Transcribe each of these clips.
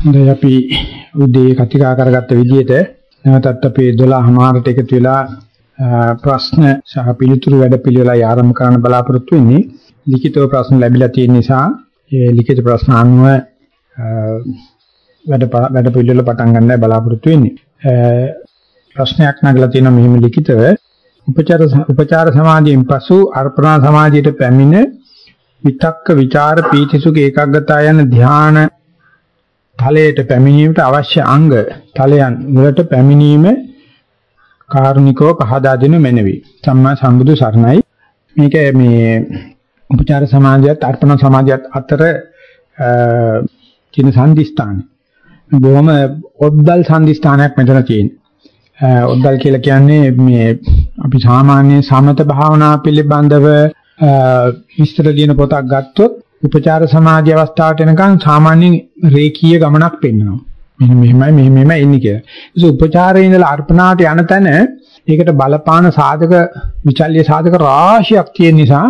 හොඳයි අපි උදේ කතිකා කරගත්ත විදිහට නැවතත් අපි 12 මාරට එකතු වෙලා ප්‍රශ්න සහ පිළිතුරු වැඩ පිළිවෙලයි ආරම්භ කරන්න බලාපොරොත්තු වෙන්නේ. ලිඛිතව ප්‍රශ්න ලැබිලා තියෙන නිසා ඒ ලිඛිත ප්‍රශ්න අනුව වැඩ වැඩ පිළිවෙල පටන් ගන්නයි බලාපොරොත්තු වෙන්නේ. ප්‍රශ්නයක් නගලා තියෙනවා මෙහිම ලිඛිතව උපචාර උපචාර සමාධියෙන් පසු අර්පණා සමාධියට පැමිණ විතක්ක ਵਿਚාර පීතිසුඛ ඒකාග්‍රතාව යන ධ්‍යාන ඵලයට පැමිණීමට අවශ්‍ය අංග ඵලයන් වලට පැමිණීම කාරුණිකව පහදා දෙනු මැනවි. සම්මා සම්බුදු සරණයි. මේක මේ උපචාර සමාධියත් අර්පණ සමාධියත් අතර තියෙන සංදිස්ථාන. බොහොම ඔද්දල් සංදිස්ථානයක් මෙතන තියෙනවා. ඔද්දල් කියලා කියන්නේ මේ අපි සාමාන්‍ය සමත භාවනා පිළිබඳව විස්තර දින පොතක් ගත්තොත් උපචාර සමාධි අවස්ථාවට එනකන් සාමාන්‍යයෙන් රේකීය ගමනක් පෙන්වනවා. මෙන්න මෙහෙමයි මෙහෙම මෙහෙම එන්නේ කියලා. ඒක උපචාරයේ ඉඳලා අර්පණාට යන තැන ඒකට බලපාන සාධක විචල්්‍ය සාධක රාශියක් තියෙන නිසා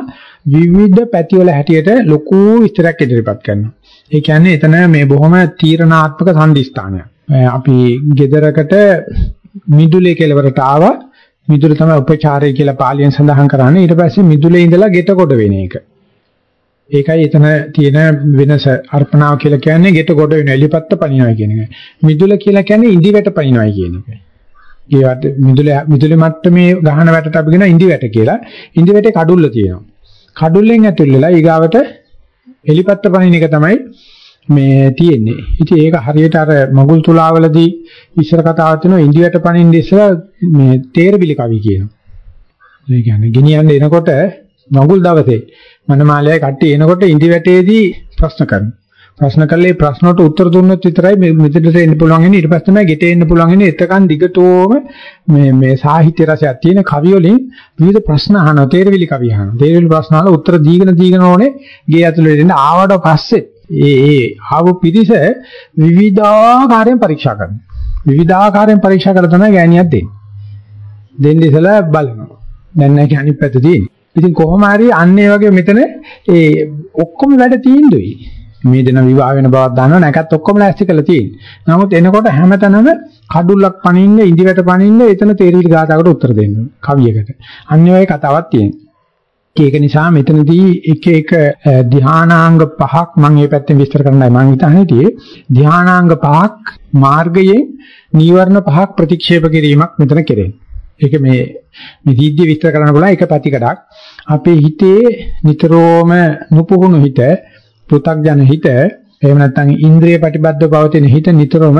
විවිධ පැතිවල හැටියට ලොකු විස්තරයක් ඉදිරිපත් කරනවා. ඒ කියන්නේ එතන මේ බොහොම තීරණාත්මක සම්දිස්ථානයක්. අපි gedarakata මිදුලේ කෙලවරට ආවා. මිදුල තමයි උපචාරය කියලා පාලියෙන් සඳහන් කරන්නේ. ඊට පස්සේ මිදුලේ ඉඳලා ගෙට කොට වෙන එක. ඒකයි එතන තියෙන වෙනස අර්පණාව කියලා කියන්නේ ගෙට කොට වෙන එලිපත්ත පනිනවා කියන එක. මිදුල කියලා කියන්නේ ඉඳි වැට පනිනවා කියන එක. ඒවට මිදුල මිදුලේ මට්ටමේ ගහන වැටට අපි කියන ඉඳි වැට කියලා. ඉඳි වැටේ කඩුල්ල තියෙනවා. කඩුල්ලෙන් ඇතුල් වෙලා ඊගාවට එලිපත්ත පනින එක තමයි මේ තියෙන්නේ. ඉතින් ඒක හරියට අර මගුල් තුලාවලදී ඉස්සර කතාවක් තියෙනවා ඉඳි වැට පනින්න ඉස්සර මේ තේරබිලි කවි කියනවා. ඒ කියන්නේ ගෙනියන්න එනකොට මගුල් දවසේ මනමාලයයි කට්ටිය එනකොට ඉඳි වැටේදී ප්‍රශ්න කරනවා. ප්‍රශ්න කළේ ප්‍රශ්න වලට උත්තර දුන්නොත් විතරයි මෙතනට එන්න පුළුවන් ඉන්නේ ඊට පස්සේ තමයි ගෙට එන්න පුළුවන් ඉන්නේ එතකන් දිගටම මේ මේ සාහිත්‍ය රසයක් තියෙන කවි වලින් විවිධ ප්‍රශ්න අහනවා. තේරවිලි කවි අහනවා. තේරවිලි ප්‍රශ්න වල උත්තර දීගෙන දීගෙන ඕනේ ගේ ඇතුළේ දෙන්න. ආවට පස්සේ ඒ ඒ ආව පිටිස විවිධාකාරයෙන් පරීක්ෂා කරනවා. විවිධාකාරයෙන් පරීක්ෂා කරලා තමයි ගෑණියක් දෙන්නේ. දෙන්න ඉතලා බලනවා. දැන් නැහැ කියන්නේ පැත්ත තියෙන්නේ. ඉතින් කොහොම හරි අන්න ඒ වගේ මෙතන ඒ ඔක්කොම වැඩ තීන්දුවයි. මේ දෙන විවාහ වෙන බවක් දන්නව නැකත් ඔක්කොම ලෑස්ති කරලා තියෙන්නේ. නමුත් එනකොට හැමතැනම කඩුල්ලක් පනින්න, ඉදිවට පනින්න එතන තේරිලි ගාතාවකට උත්තර දෙන්න කවියකට. අන්න ඒ කතාවක් තියෙනවා. ඒක නිසා මෙතනදී එක එක ධානාංග පහක් මම මේ පැත්තෙන් විස්තර කරන්නයි මම හිතන්නේ ධානාංග පහක් මාර්ගයේ නීවරණ පහක් ප්‍රතික්ෂේප කිරීමක් මෙතන කෙරෙන්නේ. ඒක මේ මේ සිද්ධිය විස්තර කරන්න පුළුවන් එක පැතිකඩක්. අපේ හිතේ නිතරම නුපුහුණු හිත, පෘ탁ජන හිත, එහෙම නැත්නම් ඉන්ද්‍රිය ප්‍රතිබද්ධව පවතින හිත නිතරම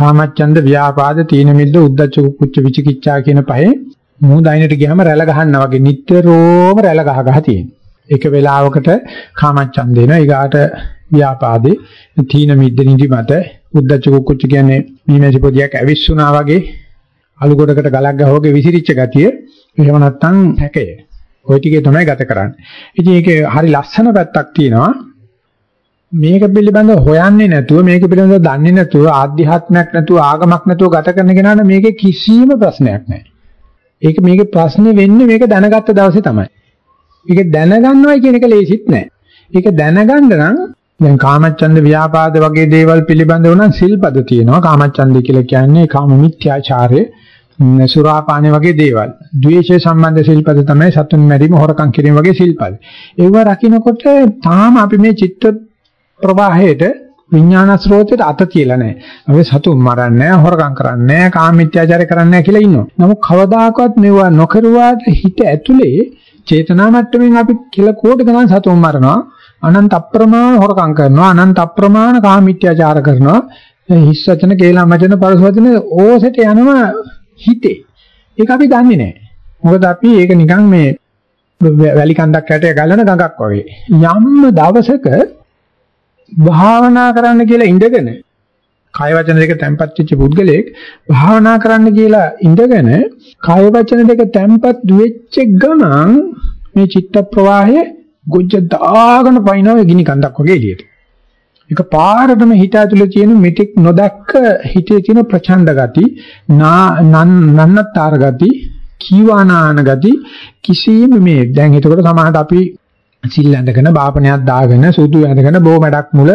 කාමච්ඡන්ද, ව්‍යාපාද, තීන මිද්ද, උද්ධච්ච කුච්ච විචිකිච්ඡා කියන පහේ මූදයිනට ගියාම රැළ ගහන්නා වගේ නිතරම රැළ ගහ ගහ තියෙනවා. එක වෙලාවකට කාමච්ඡන්ද එනවා, ඊගාට ව්‍යාපාදේ, තීන මිද්ද නිදිමත, උද්ධච්ච කුච්ච කියන්නේ මීමැසි පොදියක් ඇවිස්සුනා වගේ අලු ගොඩකට ගලක් ගහවගේ විසිරිච්ච ගතිය එහෙම නැත්නම් හැකය. ওই ටිකේ තමයි ගත කරන්නේ. ඉතින් ඒකේ හරි ලස්සන පැත්තක් තියෙනවා. මේක පිළිබඳව හොයන්නේ නැතුව මේක පිළිබඳව දන්නේ නැතුව ආධ්‍යාත්මයක් නැතුව ආගමක් නැතුව ගත කරන කෙනාට මේකේ කිසිම ප්‍රශ්නයක් නැහැ. ඒක මේකේ ප්‍රශ්නේ වෙන්නේ මේක දැනගත්ත දවසේ තමයි. මේක දැනගන්නවයි කියන එක ලේසිත් නෑ. ඒක දැනගන්න නම් දැන් කාමච්ඡන්ද ව්‍යාපාද වගේ දේවල් පිළිබඳව නම් සිල්පද තියෙනවා. කාමච්ඡන්ද කියලා කියන්නේ කාම මිත්‍යාචාරය සුරාපානේ වගේ දේවල්. ද්වේෂය සම්බන්ධ සිල්පද තමයි සතුන් මැරීම හොරකම් කිරීම වගේ සිල්පද. ඒව රකින්නකොට තාම අපි මේ චිත්ත ප්‍රවාහයට විඥාන ස්රෝතයට අත කියලා නැහැ. අපි සතුන් මරන්නේ නැහැ, හොරකම් කරන්නේ නැහැ, කාමීත්‍යාචාරය කරන්නේ නැහැ කියලා ඉන්නවා. නමුත් කවදාකවත් මේවා නොකරුවාට හිත ඇතුලේ චේතනා මට්ටමින් අපි කියලා කෝටි ගණන් සතුන් මරනවා. අනන්ත අප්‍රමාණ හොරකම් කරනවා, අනන්ත අප්‍රමාණ කාමීත්‍යාචාර කරනවා. හිස් වචන, කේලම් වචන, පරස වචන ඕසෙට යනවා හිතේ. ඒක අපි දන්නේ නැහැ. මොකද අපි ඒක නිකන් මේ වැලි කන්දක් ඇටේ ගලන ගඟක් වගේ. යම් දවසක භාවනා කරන්න කියලා ඉඳගෙන කාය වචන දෙක තැම්පත් වෙච්ච පුද්ගලයෙක් භාවනා කරන්න කියලා ඉඳගෙන කාය වචන දෙක තැම්පත් වෙච්ච ගමන් මේ චිත්ත ප්‍රවාහය ගොජ්ජ දාගෙන පයින්නවා ගිනි කන්දක් වගේ එළියට. ඒක පාරටම හිත ඇතුලේ තියෙන මෙතෙක් නොදැක්ක හිතේ තියෙන ප්‍රචණ්ඩ ගති, නන්නතර ගති, කීවානාන ගති කිසිම මේ දැන් එතකොට සමහරට අපි සිල් ඇඳගෙන බාපණයක් දාගෙන සුදු ඇඳගෙන බොමඩක් මුල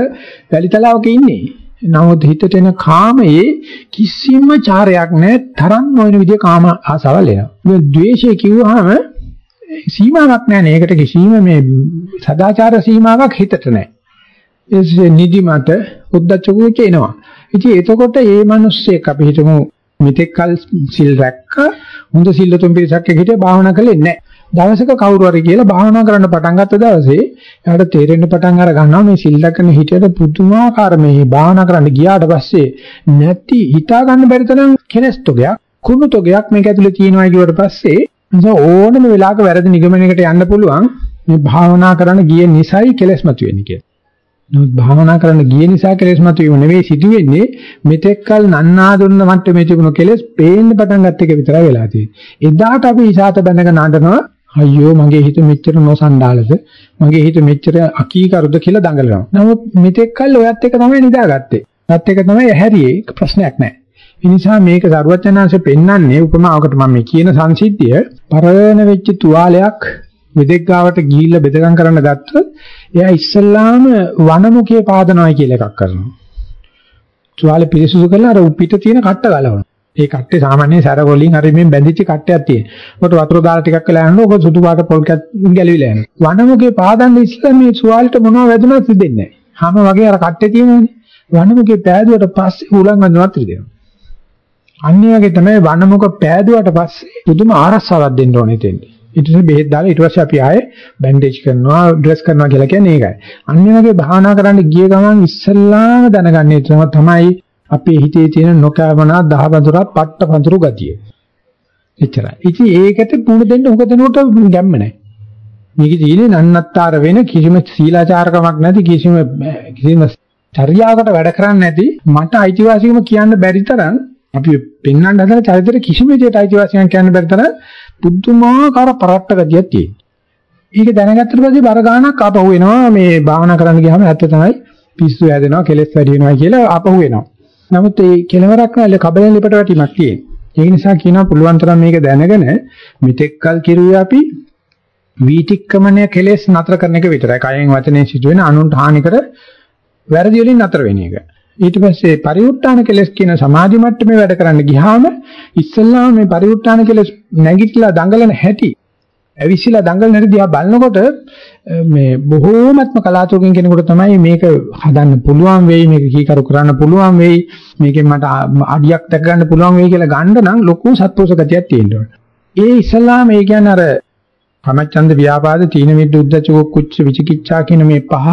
වැලිතලාවක ඉන්නේ. නමුත් හිතට එන කාමයේ කිසිම චාරයක් නැහැ. තරම් නොවන විදිහ කාම ආසාවල් එනවා. මේ ද්වේෂය කිව්වහම සීමාවක් නැහැ නේ. ඒකට කිසිම මේ සදාචාර සීමාවක් හිතට නැහැ. ඒ නිදිමත උද්දච්ච කුච්ච එනවා. ඉතින් එතකොට මේ මිනිස්සෙක් අපි හිතමු මෙතෙක් කල සිල් රැක්ක හොඳ සිල්ලතුන් පිරිසක් එක්ක හිටිය භාවනා කළේ නැහැ. දවසක කවුරු හරි කියලා භාවනා කරන්න පටන් ගත්ත දවසේ එයාට තේරෙන්න පටන් අර ගන්නවා මේ සිල් රැකගෙන හිටියට පුදුමාකාර මේ භාවනා කරන්න ගියාට පස්සේ නැති හිතා ගන්න බැරි තරම් කෙලස් තොගයක් කුණු තොගයක් මේක ඇතුලේ තියෙනවා කියවට පස්සේ ඕනම වෙලාවක වැරදි නිගමනයකට යන්න පුළුවන් මේ භාවනා කරන්න ගිය නිසයි කෙලස් මතුවෙන්නේ කියලා. නමුත් භාවනා කරන්න ගිය නිසා කෙලෙස් මතුවීම නෙවෙයි සිදුවෙන්නේ මෙතෙක්කල් නන්නා දුන්න මට්ටමේ තිබුණු කෙලෙස් පේන්න පටන් ගත්ත එක විතරයි වෙලා තියෙන්නේ. එදාට අපි ඉසాత බැඳගෙන නඩනවා අයියෝ මගේ හිත මෙච්චර නොසන්ඩාලද මගේ හිත මෙච්චර අකීකරුද කියලා දඟලනවා. නමුත් මෙතෙක්කල් ඔයත් එක තමයි නිදාගත්තේ. ඔයත් එක තමයි ඇහැරියේ ප්‍රශ්නයක් නැහැ. ඒ නිසා මේක සරුවචනාංශ පෙන්වන්නේ උපමාවකට මම මේ කියන සංසිද්ධිය පරණ වෙච්ච තුවාලයක් මෙදෙක් ගාවට ගිහිල්ලා බෙදගම් කරන්න ගත්තොත් එයා ඉස්සල්ලාම වනමුඛයේ පාදනවයි කියලා එකක් කරනවා. තුවාලේ පිරිසුදු කරලා අර පිට තියෙන කට්ට ගලවනවා. ඒ කට්ටේ සාමාන්‍යයෙන් සැර වලින් හරි මේ බැඳිච්ච කට්ටයක් තියෙන. ඔකට වතුර දාලා ටිකක් වෙලා යනකොට ඔක සුදු පාට පොල් කැත් ගැලවිලා යනවා. වනමුඛේ පාදන්න ඉස්සෙල්ලා මේ තුවාලෙට මොනව වැදුනත් රිදෙන්නේ නැහැ. හැම වගේ අර කට්ටේ තියෙනවනේ. වනමුඛේ පෑදුවට පස්සේ උලන් වැදුනත් රිදෙනවා. අනිත් වගේ තමයි වනමුඛ පෑදුවට පස්සේ පුදුම ආරස්සාවක් දෙන්න ඕනේ තෙන්නේ. ඊට පස්සේ බෙහෙත් දාලා ඊට පස්සේ අපි ආයේ බැන්ඩේජ් කරනවා ඩ්‍රෙස් කරනවා කියලා කියන්නේ ඒකයි. අන්න වගේ භාවනා කරන්න ගිය ගමන් ඉස්සල්ලාම දැනගන්නේ තමයි අපේ හිතේ තියෙන නොකෑමනා දහවඳුරා පට්ට පඳුරු ගතිය. එච්චරයි. ඉතින් ඒකට පුහුණු දෙන්න උග දෙනකොට ගැම්ම නැහැ. මේක තියෙන්නේ නන්නත්තර වෙන කිසිම සීලාචාරකමක් නැති කිසිම කිසිම චර්යාවකට වැඩ කරන්නේ නැති මට අයිතිවාසිකම කියන්න බැරි තරම් අපි පෙන්වන්න හදන චරිතෙට කිසිම විදිහට අයිතිවාසිකම් කියන්න බැරි තරම් පුදුමාකාර පරට්ට ගතියක් තියෙනවා. ඒක දැනගත්තට පස්සේ බර ගානක් ආපහු එනවා මේ භාවනා කරන්න ගියාම ඇත්ත තමයි පිස්සු හැදෙනවා කෙලස් වැඩි වෙනවා කියලා ආපහු එනවා. නමුත් ඒ කෙලවරක් නැල්ල කබලෙන් ලිපට වැටීමක් තියෙනවා. ඒක නිසා කියනවා පුළුවන් තරම් මේක දැනගෙන මෙතෙක්කල් කිරුවේ අපි වීතික්‍රමණය කෙලස් නතර කරන එක විතරයි. කයෙන් වචනේ සිදුවෙන අනුන්ට හානි කර වැරදි වලින් නතර වෙන එක. ඊට පස්සේ පරිඋත් ทาน කෙලස් කියන සමාධි මට්ටමේ වැඩ කරන්න ගියාම ඉස්සල්ලාම මේ පරිඋත් ทาน කෙලස් නැගිටලා දඟලන හැටි ඇවිසිලා දඟලන හැටි දිහා බලනකොට මේ බොහෝමත්ම කලාතුරකින් කෙනෙකුට තමයි මේක හදන්න පුළුවන් වෙයි මේක කීකරු කරන්න පුළුවන් වෙයි මේකෙන් මට අඩියක් දැක ගන්න පුළුවන් වෙයි කියලා ගන්න නම් ලොකු සත්පුරුෂ ගතියක් තියෙනවා. ඒ ඉස්සල්ලාම ඒ කියන්නේ අර කමච්ඡන්ද ව්‍යාපාද තීන මිද්ද උද්දච්ච කුච්ච විචිකිච්ඡා කියන මේ පහ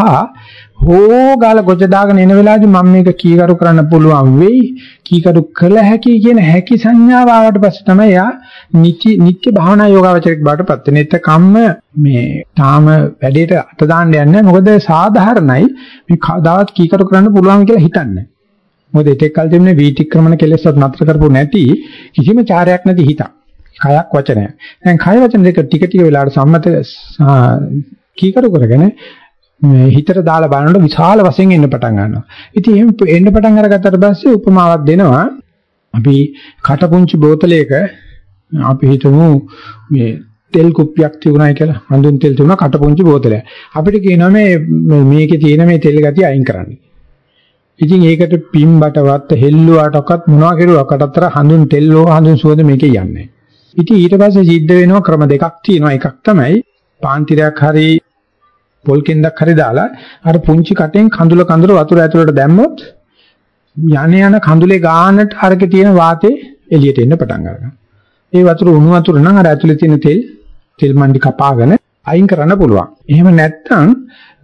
හෝගාල ගොජ දාගෙන එන වෙලාවේදී මම මේක කීකරු කරන්න පුළුවන් වෙයි කීකරු කළ හැකි කියන හැකි සංඥාව ආවට පස්සේ තමයි යා නිත්‍ය නිත්‍ය භාවනා යෝගාවචරයක් බවට පත් වෙන්නේ. ඒත් කම්ම මේ තාම වැඩේට අත දාන්න යන්නේ මොකද සාධාරණයි මේ කවදාවත් කීකරු කරන්න පුළුවන් කියලා හිතන්නේ. මොකද ඒටෙක් කල් තිබුණේ වීතික්‍රමණ කෙලෙස්වත් නතර කරපො නැති කිසිම චාරයක් නැති හිතක්. කයක් වචනය. දැන් කය වචන දෙක ටික ටික වෙලාවට සම්මත කීකරු කරගෙන මේ හිතට දාලා බලනකොට විශාල වශයෙන් එන්න පටන් ගන්නවා. ඉතින් එහෙම එන්න පටන් අරගත්තට පස්සේ උපමාවක් දෙනවා. අපි කටපුංචි බෝතලයක අපි හිතමු මේ තෙල් කුප්පියක් තිබුණායි කියලා. හඳුන් තෙල් තිබුණා කටපුංචි බෝතලයක්. අපිට කියනවා මේ මේකේ තියෙන මේ තෙල් ගතිය අයින් කරන්න. ඉතින් ඒකට පිම්බටවත් හෙල්ලුවාටවත් මොනවා කෙරුවකට අතර හඳුන් තෙල් හෝ හඳුන් සුවඳ මේකේ යන්නේ. ඉතින් ඊට පස්සේ සිද්ධ වෙනවා ක්‍රම දෙකක් තියෙනවා. එකක් තමයි පාන්තිරයක් හරි පොල් කෙන්දක් හරි දාලා අර පුංචි කටෙන් කඳුල කඳුල වතුර ඇතුළට දැම්මොත් යන යන කඳුලේ ගානට අරකේ තියෙන වාතේ එළියට එන්න පටන් ගන්නවා. ඒ වතුර උණු වතුර නම් අර ඇතුලේ තියෙන තෙල් තෙල් මණ්ඩි කපාගෙන අයින් කරන්න පුළුවන්. එහෙම නැත්නම්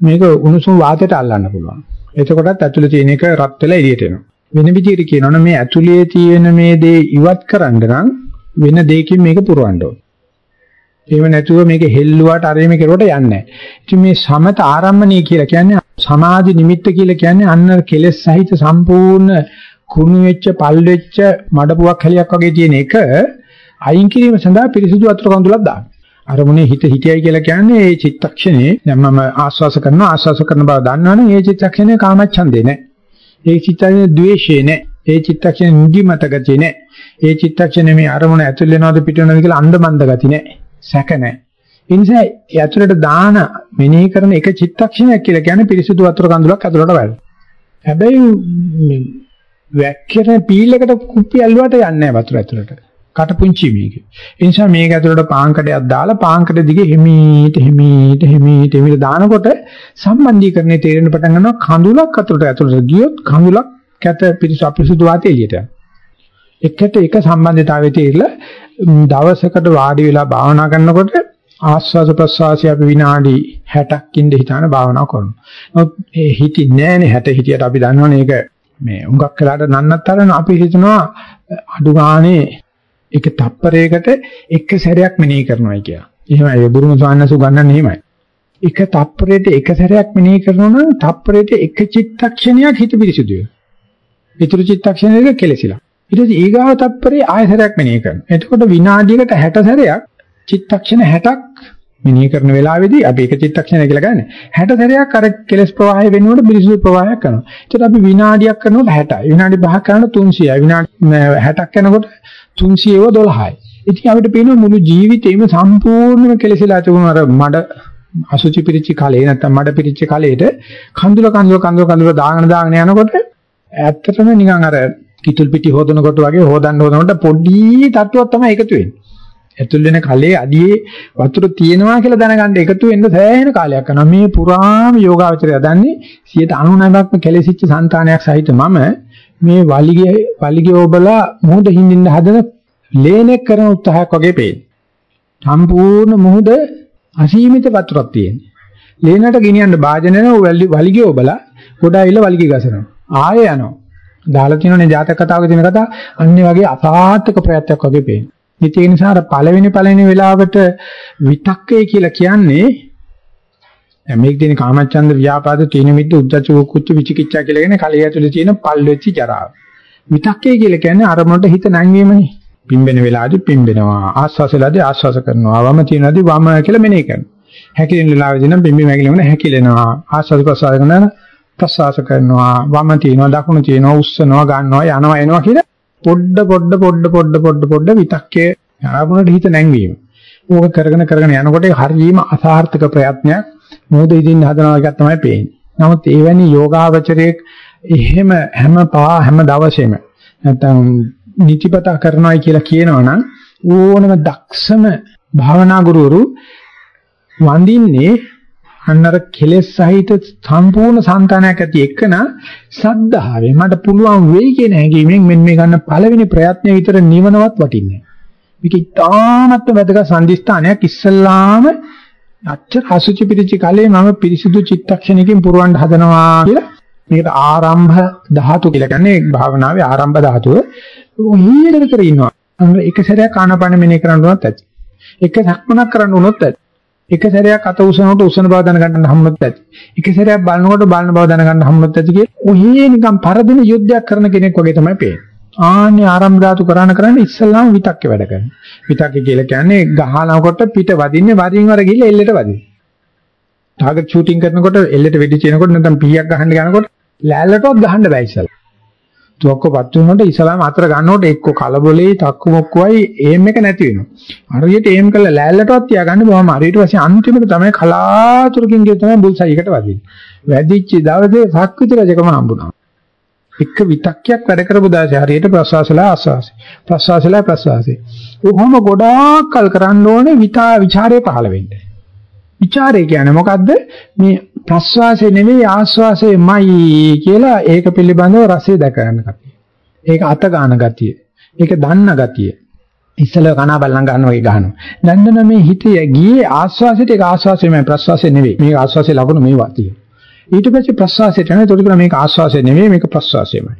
මේක උණුසුම් වාතයට අල්ලන්න පුළුවන්. එතකොටත් ඇතුලේ තියෙන එක රත් වෙලා එළියට එනවා. වෙන විදිහට කියනවනම් මේ ඇතුලේ තියෙන මේ දේ ඉවත් කරන්න නම් වෙන දෙයකින් මේක පුරවන්න ඕනේ. එහෙම නැතුව මේක හෙල්ලුවාට අරෙම කෙරුවට යන්නේ නැහැ. ඉතින් මේ සමත ආරම්මණය කියලා කියන්නේ සමාධි නිමිත්ත කියලා කියන්නේ අන්න කෙලෙස් සහිත සම්පූර්ණ කුණු වෙච්ච පල් වෙච්ච මඩපුවක් හැලියක් වගේ තියෙන එක අයින් කිරීම සඳහා පිරිසිදු වතුර කඳුලක් දාන්න. අරමුණේ හිත හිතයි කියලා කියන්නේ ඒ චිත්තක්ෂණේ දැන් මම ආස්වාස කරනවා ආස්වාස කරන බව දන්නවනේ ඒ චිත්තක්ෂණේ කාමච්ඡන්දේ නැහැ. ඒ චිත්තක්ෂණේ ද්වේෂේ නැහැ. ඒ චිත්තක්ෂණේ නිදිමත ගතිය නැහැ. ඒ චිත්තක්ෂණේ මේ අරමුණ ඇතුල් වෙනවද පිට වෙනවද කියලා අන්දමන්ද ගති නැහැ. සැක නැහැ. ඒ නිසා ඒ ඇතුළට දාන මෙනෙහි කරන එක චිත්තක්ෂණයක් කියලා කියන්නේ පිරිසුදු වතුර කඳුලක් ඇතුළට වැටෙනවා. හැබැයි මේ වැක්කිරන පීල් එකට කුප්පි ඇල්ලුවට යන්නේ නැහැ වතුර ඇතුළට. කට පුංචි මේක. ඒ නිසා මේක ඇතුළට පාංකඩයක් දාලා පාංකඩ දිගේ හිමීට හිමීට හිමීට හිමීට දානකොට සම්බන්ධීකරණය තේරෙන්න පටන් ගන්නවා කඳුලක් අතුරට ඇතුළට ගියොත් කඳුලක් කැත පිරිසු අපිරිසුදු වාතය එළියට යනවා. එකට එක සම්බන්ධතාවයේ තේරිලා දවසකට වාඩි වෙලා භාවනා කරනකොට ආස්වාද ප්‍රසවාසය අපි විනාඩි 60ක් ඉඳ හිතාන භාවනා කරනවා. නමුත් ඒ හිතින්නේ නැහැනේ 60 හිටියට අපි දන්නවනේ ඒක මේ උඟක් කළාට නන්නතරන අපි හිතනවා අඩු ගානේ ඒක තප්පරයකට එක සැරයක් මෙනෙහි කරනවායි කියලා. එහෙමයි බුරුම සාන්නසු ගන්නන්නේ එහෙමයි. එක තප්පරයට එක සැරයක් මෙනෙහි කරනවා නම් තප්පරයට එක චිත්තක්ෂණයක් හිත පිරිසිදු වෙනවා. ඊටු චිත්තක්ෂණයක කෙලසිලා. ඊට පස්සේ ඊගාව තප්පරේ ආය සැරයක් මෙනෙහි කරනවා. එතකොට විනාඩියකට 60 සැරයක් චිත්තක්ෂණ 60ක් මෙනෙහි කරන වෙලාවේදී අපි එක චිත්තක්ෂණය කියලා ගන්න. 60 සැරයක් අර කෙලස් ප්‍රවාහය වෙනකොට පිරිසිදු ප්‍රවාහයක් කරනවා. ඒකට අපි විනාඩියක් කරනකොට 60යි. විනාඩි 5ක් කරනකොට 300යි. විනාඩි 60ක් කරනකොට 300ව 12යි. ඉතින් අපිට පේන මුළු ජීවිතේම සම්පූර්ණයෙන්ම කෙලසිලා තිබුණ අර මඩ අසුචි පිරිච්ච කලේ නැත්නම් මඩ පිරිච්ච කලේට කඳුල කඳුල කඳුල කඳුල දාගෙන දාගෙන යනකොට ඇත්තටම නිකන් අර කිතුල් පිටි හොදනකොට වගේ හොදන්න හොදනකොට පොඩි තට්ටුවක් තමයි එකතු වෙන්නේ. ඇතුල් වෙන කලේ අඩියේ වතුර තියෙනවා කියලා දැනගන්න එකතු වෙන්න සෑහෙන කාලයක් යනවා. මේ පුරාම යෝගාවචරය දන්නේ 99%ක්ම කෙලෙසිච්ච సంతානයක් සහිත මම මේ වලිගේ වලිගේ ඔබලා මුහුද හින්දින්න හදන ලේනෙක් කරන උත්සාහයක් වගේ පේන්නේ. සම්පූර්ණ මුහුද අසීමිත වතුරක් තියෙනවා. ලේනට ගෙනියන්න භාජනන වලිගේ ඔබලා ගොඩ ඇවිල්ලා වලිගේ ගසනවා. ආයෙ යනවා. දාලා තියෙනනේ ජාතක කතාවක තියෙන කතාව අන්නේ වගේ අසාර්ථක ප්‍රයත්නයක් වගේ පේනවා. ඉතින් ඒ නිසා අර පළවෙනි පළවෙනි වෙලාවට විතක්කේ කියලා කියන්නේ දැන් මේක තියෙන කාමච්ඡන්ද ව්‍යාපාද තීන මිද්ද උද්ධච්ච කුච්ච විචිකිච්ඡා කියලා කියන කලිය ඇතුලේ තියෙන පල් වෙච්ච ජරාව. විතක්කේ කියලා කියන්නේ අරමුණට හිත නැංවීමනේ. පිම්බෙන වෙලාවදී පිම්බෙනවා. ආස්වාසලාදී ආස්වාස කරනවා. වම තියනදී වම කියලා මෙනෙහි කරනවා. හැකිලෙන වෙලාවදී නම් පිම්බි මැකිලෙන හැකිලෙනවා. ආස්වාද ප්‍රසආද කරනවා ප්‍රසවාස කරනවා. වම තියනවා දකුණු තියනවා උස්සනවා ගන්නවා යනවා එනවා කියලා පොඩ පොඩ පොඩ පොඩ පොඩ පොඩ විතක්කේ ආරමුණට හිත නැංවීම. ඕක කරගෙන කරගෙන යනකොට හරියම අසාර්ථක ප්‍රයත්නයක් මොහොත ඉදින් හදනවා එකක් තමයි පේන්නේ. නමුත් එවැනි යෝගාවචරයේ එහෙම හැම පා හැම දවසෙම නැත්නම් නිතිපත කරනවායි කියලා කියනවනම් ඕනම දක්ෂම භාවනා ගුරුවරු වඳින්නේ අන්නර කෙලෙස් සහිත සම්පූර්ණ సంతානයක් ඇති එකන සද්ධාවෙන් මට පුළුවන් වෙයි කියන හැඟීමෙන් මෙන්න මේ ගන්න පළවෙනි ප්‍රයත්නය විතර නිවනවත් වටින්නේ. මේක ඉතාමත් වැදගත් සම්දිස්ථානයක් ඉස්සල්ලාම අච්චර අසුචි පිරිචි කලේ මම පිරිසිදු චිත්තක්ෂණයකින් පුරවන්න හදනවා කියලා මේකට ආරම්භ ධාතු කියලා කියන්නේ භාවනාවේ ආරම්භ ධාතුව. ඔහේකට කර ඉන්නවා. අන්න එක සැරයක් ආනපන මෙනේ කරන්න උනත් ඇති. එක සක්මනක් කරන්න උනොත් ඇති. එක සැරයක් අත උසනකොට උසන බව දැනගන්න හම්බුත් ඇති. එක සැරයක් බලනකොට බලන බව දැනගන්න හම්බුත් ඇති කිය. ඔහේ නිකන් පරදින යුද්ධයක් කරන කෙනෙක් වගේ තමයි පේන්නේ. ආන්නේ ආරම්භ ධාතු කරාන කරන්නේ ඉස්සල්ලාම විතක්කේ වැඩ කරනවා. විතක්කේ කියලා කියන්නේ ගහනකොට පිට වදින්නේ වරින් වර ගිහලා එල්ලෙට වදින. ටාගට් ෂූටින් කරනකොට එල්ලෙට වෙඩි තියනකොට නැත්නම් පීයක් ගහන්න යනකොට ලෑල්ලටවත් ගහන්න බෑ ඉස්සල්ලා. තුවක්කපත් වෙනකොට ඉස්ලාම අතර ගන්නකොට එක්ක කලබලේ තක්කු මොක්කවයි එම් එක නැති වෙනවා. හරියට එම් කළා ලෑල්ලටවත් තියාගන්න බොහොම හරියට පස්සේ අන්තිමට තමයි කලාතුරකින් ගිය තමයි බුල්සයි එකට වදින්නේ. වැදිච්ච දවසේ සක්විති රජකම හම්බුණා. එක විතක්යක් වැඩ කරපු දාසේ හරියට ප්‍රසවාසලා ආස්වාසි. ප්‍රසවාසලා ප්‍රසවාසි. කොහොම ගොඩාක් කල් කරන්න ඕනේ විතා ਵਿਚාරේ පහළ වෙන්නේ. ਵਿਚාරය කියන්නේ මොකද්ද? මේ ප්‍රස්වාසය නෙවෙයි ආස්වාසයමයි කියලා ඒක පිළිබඳව රසය දැක ගන්න කතිය. ඒක අත ගන්න ගතිය. ඒක දන්න ගතිය. ඉස්සල කන බල්ලන් ගන්නවා වගේ ගන්නවා. නන්දන මේ හිතේ ගියේ ආස්වාසයට ඒක ආස්වාසයමයි ප්‍රස්වාසය නෙවෙයි. මේක ආස්වාසයේ ලකුණු මේ වාතිය. ඊට පස්සේ ප්‍රස්වාසයට යනවා. ඒකට මේක ආස්වාසය නෙවෙයි මේක ප්‍රස්වාසයමයි.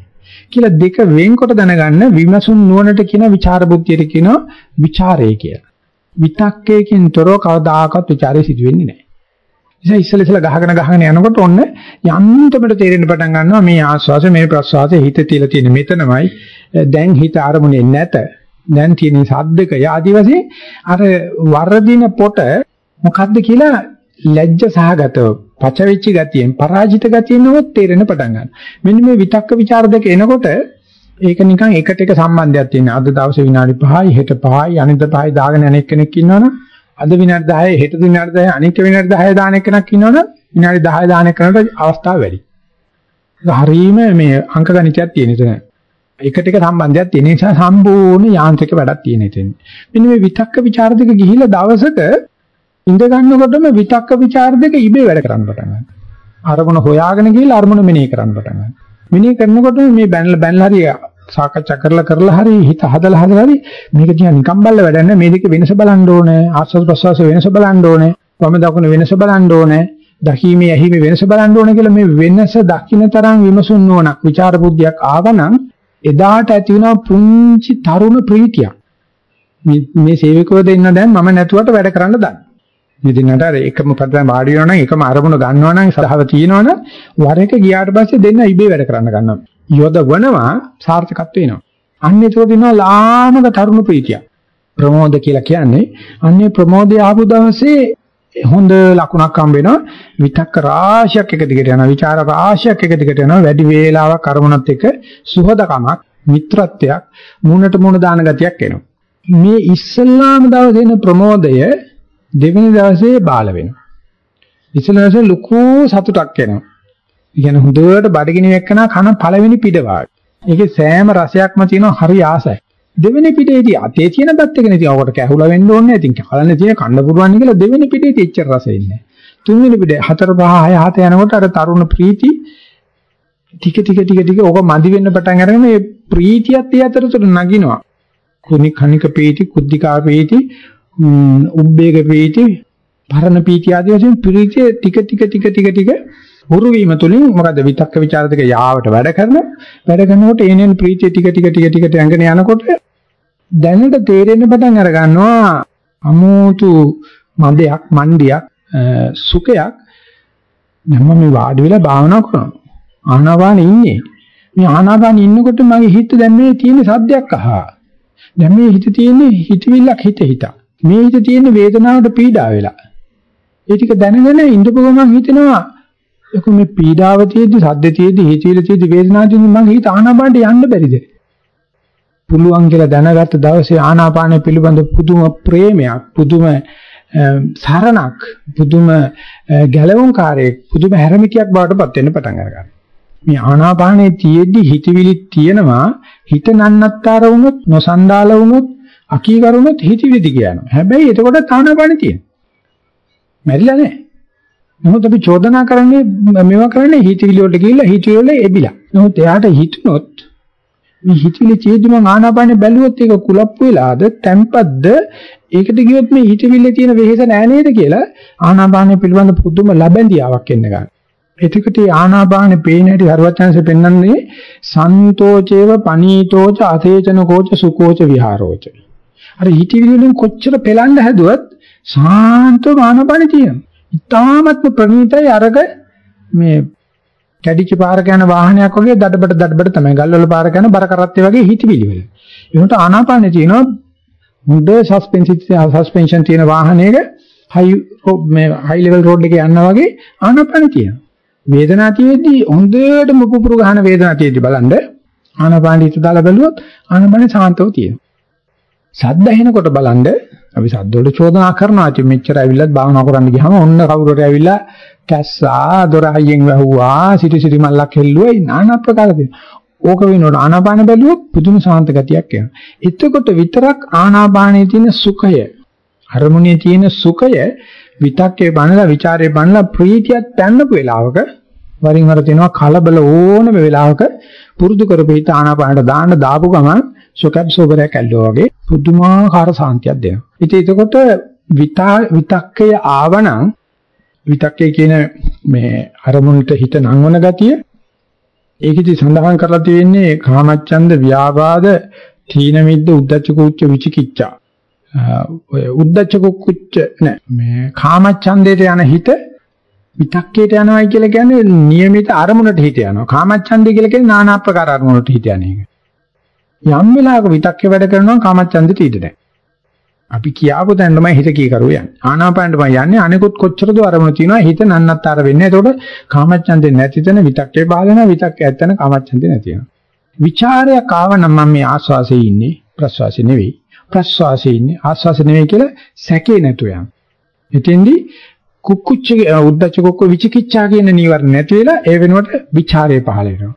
කියලා දෙක වෙන්කොට දැනගන්න විමසුන් නුවණට කියන විචාර බුද්ධියට කියනවා විචාරය කියලා. විතක්කයකින් තොරව කවදාකවත් ਵਿਚාරේ සිදු වෙන්නේ නැහැ. නිසා ඉස්සෙල්ලා ඉස්සෙල්ලා ගහගෙන ගහගෙන යනකොට ඔන්න යන්තමට තේරෙන්න පටන් ගන්නවා මේ ආස්වාස මේ ප්‍රස්වාසයේ හිත තියලා තියෙන මෙතනමයි. දැන් හිත අරමුණේ නැත. දැන් තියෙන සද්දක ආදි වශයෙන් අර වර්ධින පොට මොකද්ද කියලා ලැජ්ජ සහගතව පචවෙච්ච ගතියෙන් පරාජිත ගතියෙන් උත් තේරෙන්න පටන් ගන්නවා. මෙන්න මේ විතක්ක ਵਿਚාර දෙක එනකොට ඒක නිකන් එකට එක සම්බන්ධයක් තියෙනවා. අද දවසේ විනාඩි 5යි, හෙට 5යි, අනිද්දා 5යි දාගෙන යන එක්කෙනෙක් ඉන්නවනම් අද විනාඩි 10යි, හෙට විනාඩි 10යි, අනිත් විනාඩි 10යි දාන එක්කෙනෙක් ඉන්නවනම් විනාඩි 10 දාන එක්කෙනාට අවස්ථාව වැඩි. හරීම මේ අංක ගණිතයක් තියෙන ඉතන. එකට එක සම්බන්ධයක් තියෙන නිසා සම්පූර්ණ යාන්ත්‍රික වැඩක් තියෙන ඉතින්. මෙන්න මේ විතක්ක ਵਿਚාර දෙක ගිහිලා දවසක ඉඳ ගන්නකොටම විතක්ක ਵਿਚාර දෙක ඉබේ වැඩ කරන්න පටන් ගන්නවා. අරමුණ හොයාගෙන ගිහිල්ලා අරමුණ මෙනෙහි කරන්න පටන් ගන්නවා. මෙනෙහි කරනකොට මේ බැනලා බැනලා හරි සාකච්ඡා කරලා කරලා හරි හිත හදලා හදලා හරි මේක දිහා නිකම් බල්ල වැඩ නැහැ. මේ දෙක වෙනස බලන්න ඕනේ. ආස්වාද ප්‍රසවාස වෙනස බලන්න ඕනේ. වම දකුණ වෙනස බලන්න ඕනේ. දකීමේ ඇහිමේ වෙනස බලන්න ඕනේ කියලා මේ වෙනස දකින්න තරම් විමසුන් නොනක් විචාර බුද්ධියක් ආවනම් එදාට ඇති වෙන පුංචි තරුණ ප්‍රීතියක්. මේ සේවකව දෙන්න දැන් මම නැතුවට වැඩ කරන්න දන්න. මේ දෙන්නට අර එකම පදයෙන් වාඩි වෙනවා නම් එකම අරමුණ ගන්නවා නම් සහව තියෙනවා නම් වර එක ගියාට පස්සේ දෙන්න ඉබේ වැඩ කරන්න ගන්නවා. යොදවනවා සාර්ථකත්ව වෙනවා. අන්න ඒක දිනවා ලාමක තරුණ ප්‍රීතිය. ප්‍රමෝද කියලා කියන්නේ අන්නේ ප්‍රමෝදය ආපු දවසේ හොඳ ලකුණක් හම්බ වෙනවා විතක්ක රාශියක් එක දිගට යනවා විචාර රාශියක් එක දිගට යනවා වැඩි වේලාවක් කර්මනත් එක්ක සුහදකමක් මිත්‍රත්වයක් මූණට මූණ දාන ගතියක් එනවා මේ ඉස්සල්ලාම දවසේ එන ප්‍රමෝදය දෙවෙනි දවසේ බාල වෙනවා ඉස්සල්ලා දවසේ ලুকু සතුටක් එනවා ඉගෙන හොඳට බඩගිනි වෙක්කන කන පළවෙනි පිට වාගේ ඒකේ සෑම රසයක්ම තියෙනවා හරි ආසයි දෙවෙනි පිටේදී අතේ තියෙන බත් එක නෙති ඔකට කැහුලා වෙන්න ඕනේ නැහැ. ඉතින් කලන්න තියෙන කන්න පුරවන්න කියලා දෙවෙනි පිටේදී එච්චර රස ඉන්නේ. තුන්වෙනි පිටේ හතර පහ හය හත යනකොට අර තරුණ ප්‍රීති ටික ටික ටික ටික ඕක මදි වෙන්න පටන් අරගෙන මේ ප්‍රීතියත් ඒ අතරතුර නගිනවා. කුනි කණික ප්‍රීති, කුද්ධිකා ප්‍රීති, උබ්බේක ප්‍රීති, පරණ ප්‍රීති ආදී වශයෙන් ප්‍රීතිය ටික ටික ටික ටික ටික හුරු වීම තුලින් මොකද විතක්ක ਵਿਚාර දෙක යාවට වැඩ කරනවා. වැඩ කරනකොට එනෙන් ප්‍රීතිය ටික ටික ටික ටික ඇඟගෙන යනකොට දැනට තේරෙන්න පටන් අර ගන්නවා. අමෝතු මන්දයක් මණ්ඩියක් සුඛයක් මම මේ වාඩි වෙලා භාවනා කරනවා. ආනාපානෙ ඉන්නේ. මේ ආනාපානෙ ඉන්නකොට මගේ හිත දැන් මේ තියෙන සද්දයක් අහා. දැන් මේ හිත තියෙන්නේ හිතවිල්ලක් හිත හිත. මේ හිත තියෙන වේදනාවට පීඩා වෙලා ඒ ටික දැනගෙන ඉඳපු ගමන් හිතෙනවා ඒක මේ පීඩාව තියෙද්දි සද්ද තියෙද්දි හිතවිලි තියෙද්දි වේදනාව තියෙද්දි මගේ හිත ආනාපානට යන්න බැරිද පුළුවන් කියලා දැනගත්ත දවසේ ආනාපානය පිළිබඳ පුදුම ප්‍රේමයක් පුදුම සරණක් පුදුම ගැලවුම්කාරයක් පුදුම හැරමිටියක් බවට පත් වෙන්න පටන් ගන්නවා. මේ ආනාපානයේ තියෙද්දි හිතවිලි තියෙනවා හිත නන්නත්තර වුණොත් නොසන්ඩාල වුණොත් අකීකර වුණොත් හිතවිලි දිග යනවා. හැබැයි එතකොට ආනාපානෙ තියෙනවා. මැරිලා නැහැ. නමුත් අපි චෝදනා කරන්නේ මේවා කරන්නේ හිතවිලි වලට ගිහිල්ලා හිතවිලි වල එබිලා. නමුත් එයාට හිතුනොත් මේ හිතවිලි චේතු මං ආනාපානෙ බැලුවොත් ඒක කුලප්පු වෙලාද තැම්පත්ද ඒකට ගියොත් මේ හිතවිල්ලේ තියෙන වෙහෙස නෑ නේද කියලා ආනාපානෙ පිළිබඳ පුදුම ලැබෙන්දියාවක් එන්න ගන්න. එතකොට ආනාපානෙ පේන හැටි හරවත්යන්සේ පෙන්වන්නේ සන්තෝචේව පනීතෝච අතේචන කෝච සුකෝච විහාරෝච. අර හිතවිලි වලින් කොච්චර පෙලන්න හැදුවත් සාන්තව ආනාපානෙ තියෙනවා. ඉතාමත්ම ප්‍රණීතයි අරග මේ කැඩිච්ච පාරක යන වාහනයක් වගේ දඩබඩ දඩබඩ තමයි ගල්වල පාරක යන බර කරත්තේ වගේ හිතවිලි වල. ඒකට ආනාපානෙ තියෙනවා මුඩ සස්පෙන්ෂන් තියෙන වාහනයක හයි මේ හයි ලෙවල් රෝඩ් එකේ යනවා වගේ ආනාපානෙ තියෙනවා. වේදනාව තියෙද්දි හොඳට මුපුපුරු ගන්න වේදනාව තියෙද්දි බලන්න ආනාපානෙ හිත දාලා බැලුවොත් ආනාපානෙ සාන්තව තියෙනවා. සද්ද ඇහෙනකොට බලන්න අපි සද්ද වල චෝදනා කරනවා. ඉතින් මෙච්චර ඇවිල්ලත් භාවනා කරන්න ගියාම ඔන්න කවුරු හරි ඇවිල්ලා කැස්සා දොර හයියෙන් වැහුවා සිටි සිටි මල්ලක් හෙල්ලුවා. ඒ নানা ප්‍රකාර දෙනවා. ඕක වෙනකොට ආනාපාන බැලුවොත් පුදුම ශාන්ත ගතියක් එනවා. එතකොට විතරක් ආනාපානයේ තියෙන සුඛය අරමුණේ තියෙන සුඛය විතක්කේ බණලා ਵਿਚාරේ බණලා ප්‍රීතියත් දැනනපු වෙලාවක වරින් වර තියෙනවා කලබල ඕනම වෙලාවක පුරුදු කරපු හිත ආනාපානට දාන්න දාපු ගමන් සුඛබ් සෝබරයක් ඇල්ලුවා වගේ පුදුමාකාර සාන්තියක් දෙනවා. ඉතින් එතකොට විතක්කය ආවනම් විතක්කේ කියන මේ අරමුණට හිත නංවන ගතිය ඒකෙදි සඳහන් කරලා තියෙන්නේ කාමච්ඡන්ද ව්‍යාපාද තීන මිද්ද උද්ධච්ච කුච්ච විචිකිච්ඡා ඔය උද්ධච්ච කුච්ච නෑ මේ කාමච්ඡන්දේට යන හිත විතක්කේට යනවායි කියලා කියන්නේ નિયમિત අරමුණට හිත යනවා. කාමච්ඡන්දය කියලා කියන්නේ নানা ආකාර අරමුණට හිත යන එක. යම් වෙලාවක විතක්කේ වැඩ කරනවා කාමච්ඡන්දෙට හිත නැහැ. අපි කියාපු දැන් තමයි හිත කී කරුව යන්නේ. ආනාපානට මම යන්නේ අනිකුත් කොච්චරද අරමුණ තියෙනවා හිත නන්නත්තර වෙන්නේ. ඒතකොට කාමච්ඡන්දේ නැති තැන විතක්කේ බාගෙන විතක්කේ ඇත්තන කාමච්ඡන්දේ නැති වෙනවා. ਵਿਚාරයක් ආව නම් මම මේ ආස්වාසේ ඉන්නේ ප්‍රස්වාසේ නෙවෙයි. ප්‍රස්වාසේ ඉන්නේ ආස්වාසේ නෙවෙයි කියලා සැකේ නැතුව යනවා. එතෙන්දී කුක්කුච්ච උද්දච්ච කුක්ක විචිකිච්ඡා කියන නීවරණ නැති වෙලා ඒ වෙනුවට ਵਿਚාරය පහළ වෙනවා.